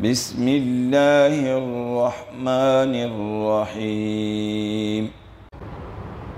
بسم الله الرحمن الرحيم.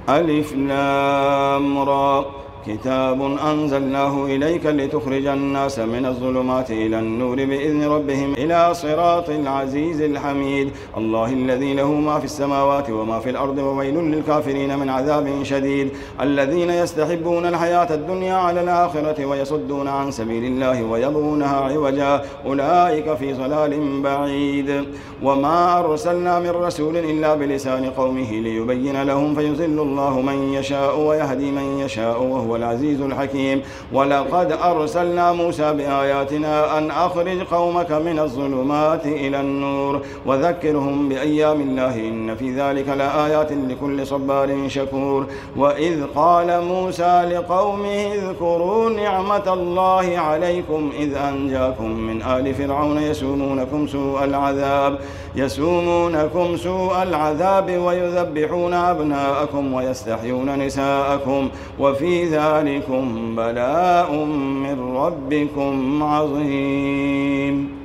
ألف لام را كتاب أنزلناه إليك لتخرج الناس من الظلمات إلى النور بإذن ربهم إلى صراط العزيز الحميد. الله الذي له ما في السماوات وما في الأرض وويل للكافرين من عذاب شديد. الذين يستحبون الحياة الدنيا على الآخرة ويصدون عن سبيل الله ويبغونها عوجا. أولئك في ضلال بعيد. وما أرسلنا من رسول إلا بلسان قومه ليبين لهم فيزل الله من يشاء ويهدي من يشاء وهو العزيز الحكيم. ولقد أرسلنا موسى بآياتنا أن أخرج قومك من الظلمات إلى النور وذكرهم بأيام الله إن في ذلك لآيات لكل صبار شكور. وإذ قال موسى لقومه اذكروا نعمة الله عليكم إذ أنجاكم من آل فرعون يسومونكم سوء العذاب يسومونكم سوء العذاب ويذبحون أبناءكم ويستحيون نساءكم. وفي ذلكم بلاء من ربكم عظيم.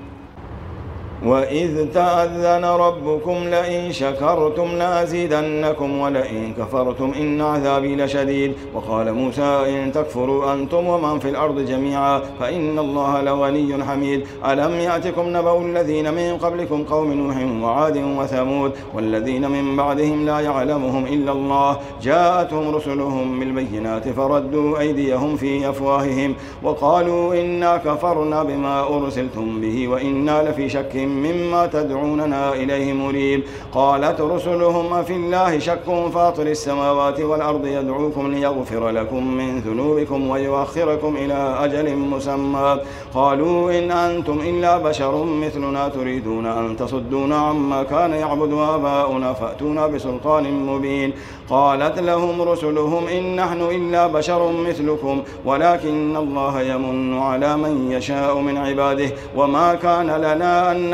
وإذ تأذن ربكم لئن شكرتم لأزيدنكم ولئن كفرتم إن عذابي لشديد وقال موسى إن تكفروا أنتم ومن في الأرض جميعا فإن الله لغني حميد ألم يأتكم نبأ الذين من قبلكم قوم نوح وعاد وثمود والذين من بعدهم لا يعلمهم إلا الله جاءتهم رسلهم بالبينات فردوا أيديهم في أفواههم وقالوا إنا كفرنا بما أرسلتم به وإنا لفي شك مما تدعوننا إليه مريب قالت رسلهم في الله شك فاطر السماوات والأرض يدعوكم ليغفر لكم من ذنوبكم ويؤخركم إلى أجل مسمى. قالوا إن أنتم إلا بشر مثلنا تريدون أن تصدونا عما كان يعبد آباؤنا فأتونا بسلطان مبين. قالت لهم رسلهم إن نحن إلا بشر مثلكم ولكن الله يمن على من يشاء من عباده. وما كان لنا أن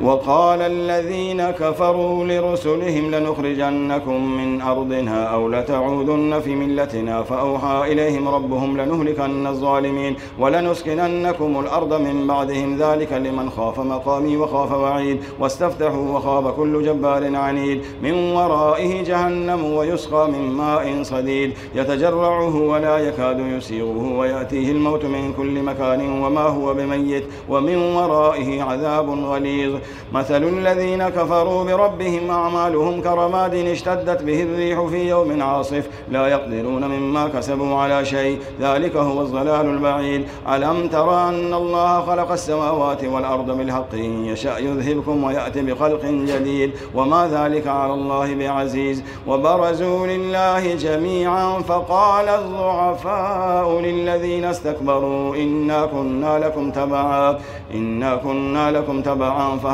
وقال الذين كفروا لرسلهم لنخرجنكم من أرضنا أو لتعودن في ملتنا فأوحى إليهم ربهم لنهلكن الظالمين ولنسكننكم الأرض من بعدهم ذلك لمن خاف مقامي وخاف وعيد واستفتحوا وخاب كل جبار عنيد من ورائه جهنم ويسقى من ماء صديد يتجرعه ولا يكاد يسيغه ويأتيه الموت من كل مكان وما هو بميت ومن ورائه عذاب غليظ مثل الذين كفروا بربهم أعمالهم كرماد اشتدت به الريح في يوم عاصف لا يقدرون مما كسبوا على شيء ذلك هو الضلال البعيد. ألم تر أن الله خلق السماوات والأرض بالحق يشأ يذهبكم ويأتي بخلق جديد؟ وما ذلك على الله بعزيز. وبرزوا لله جميعا فقال الضعفاء للذين استكبروا إنا كنا لكم تبعا إنا كنا لكم تبعا فهل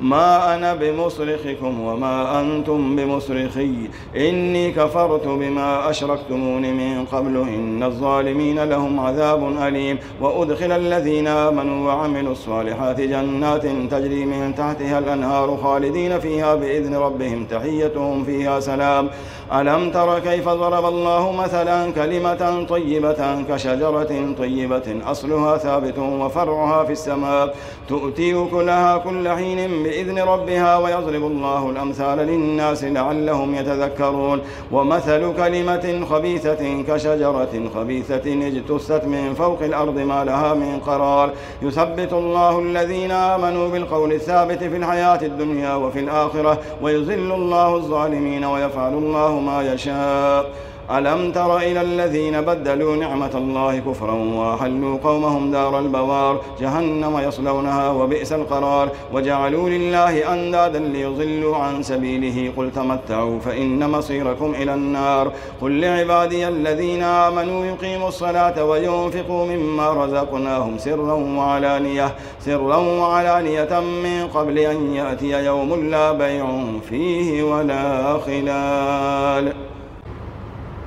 ما أنا بمصرخكم وما أنتم بمصرخي. إني كفرت بما أشركتمون من قبل. إن الظالمين لهم عذاب أليم. وأدخل الذين آمنوا وعملوا الصالحات جنات تجري من تحتها الأنهار خالدين فيها بإذن ربهم. تحيتهم فيها سلام. ألم تر كيف ضرب الله مثلا كلمة طيبة كشجرة طيبة؟ أصلها ثابت وفرعها في السماء. تؤتي كلها كل حين بإذن ربها ويضرب الله الأمثال للناس لعلهم يتذكرون. ومثل كلمة خبيثة كشجرة خبيثة اجتثت من فوق الأرض ما لها من قرار. يثبت الله الذين آمنوا بالقول الثابت في الحياة الدنيا وفي الآخرة ويذل الله الظالمين ويفعل الله ما يشاء. ألم تر إلى الذين بدلوا نعمة الله كفرا وأحلوا قومهم دار البوار جهنم يصلونها وبئس القرار. وجعلوا لله أندادا ليضلوا عن سبيله. قل تمتعوا فإن مصيركم إلى النار. قل لعبادي الذين آمنوا يقيموا الصلاة وينفقوا مما رزقناهم سرا وعلانية سرا وعلانية من قبل أن يأتي يوم لا بيع فيه ولا خلال.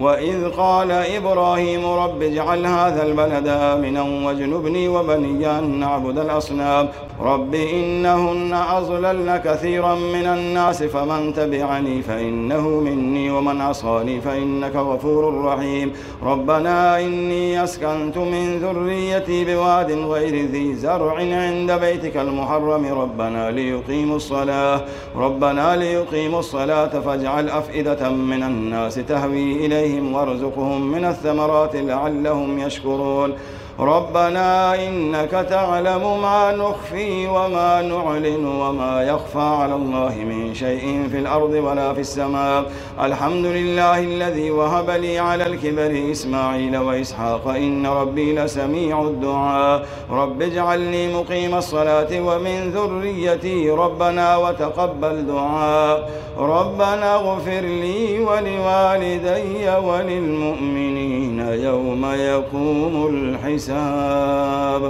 وإذ قال إبراهيم رب اجعل هذا البلد آمنا واجنبني وبني أن نعبد الأصنام. رب إنهن أضللن كثيرا من الناس فمن تبعني فإنه مني ومن عصاني فإنك غفور رحيم. ربنا إني أسكنت من ذريتي بواد غير ذي زرع عند بيتك المحرم. ربنا ليقيموا الصلاة. ربنا ليقيموا الصلاة فاجعل أفئدة من الناس تهوي إليهم وارزقهم من الثمرات لعلهم يشكرون. ربنا إنك تعلم ما نخفي وما نعلن وما يخفى على الله من شيء في الأرض ولا في السماء. الحمد لله الذي وهب لي على الكبر إسماعيل وإسحاق. إن ربي لسميع الدعاء. رب اجعلني مقيم الصلاة ومن ذريتي ربنا وتقبل دعاء. ربنا اغفر لي ولوالدي وللمؤمنين. يوم يقوم الحساب. حساب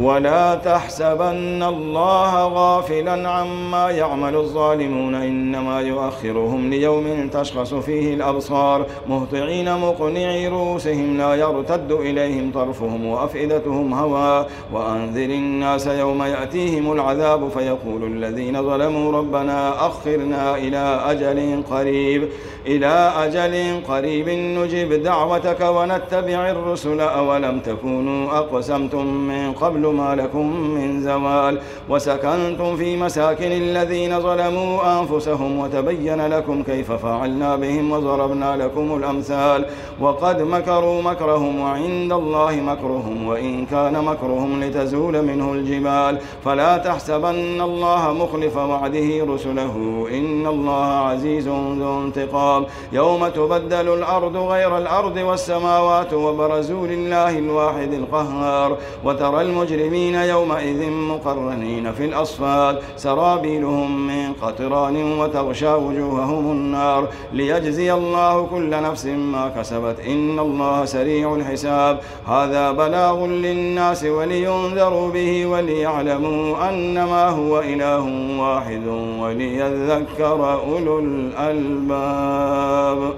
ولا تحسبن الله غافلا عما يعمل الظالمون إنما يؤخرهم ليوم تشخص فيه الأبصار مهطعين مقنعي رؤوسهم لا يرتد إليهم طرفهم وأفئدتهم هوى وأنذر الناس يوم يأتيهم العذاب فيقول الذين ظلموا ربنا أخرنا إلى أجل قريب إلى أجل قريب نجب دعوتك ونتبع الرسل أولم تكونوا أقسمتم من قبل ما لكم من زوال. وسكنتم في مساكن الذين ظلموا أنفسهم وتبين لكم كيف فعلنا بهم وضربنا لكم الأمثال. وقد مكروا مكرهم وعند الله مكرهم وإن كان مكرهم لتزول منه الجبال. فلا تحسبن الله مخلف وعده رسله إن الله عزيز ذو انتقام. يوم تبدل الأرض غير الأرض والسماوات وبرزوا لله الواحد القهار. وترى المجرمين يومئذ مقرنين في الأصفاد. سرابيلهم من قطران وتغشى وجوههم النار. ليجزي الله كل نفس ما كسبت. إن الله سريع الحساب. هذا بلاغ للناس ولينذروا به وليعلموا أنما هو إله واحد وليذكر أولو الألباب.